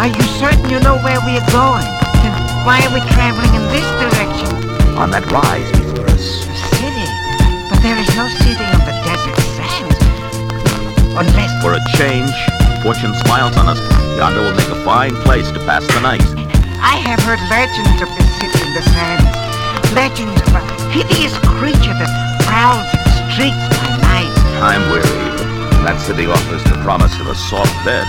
Are you certain you know where we are going? Then why are we traveling in this direction? On that rise before us. A city. But there is no city on the desert sands. Unless... For a change, fortune smiles on us. Yonder will make a fine place to pass the night. I have heard legends of this city in the sands. Legends of a hideous creature that prowls its streets by night. I'm weary, that city offers the promise of a soft bed.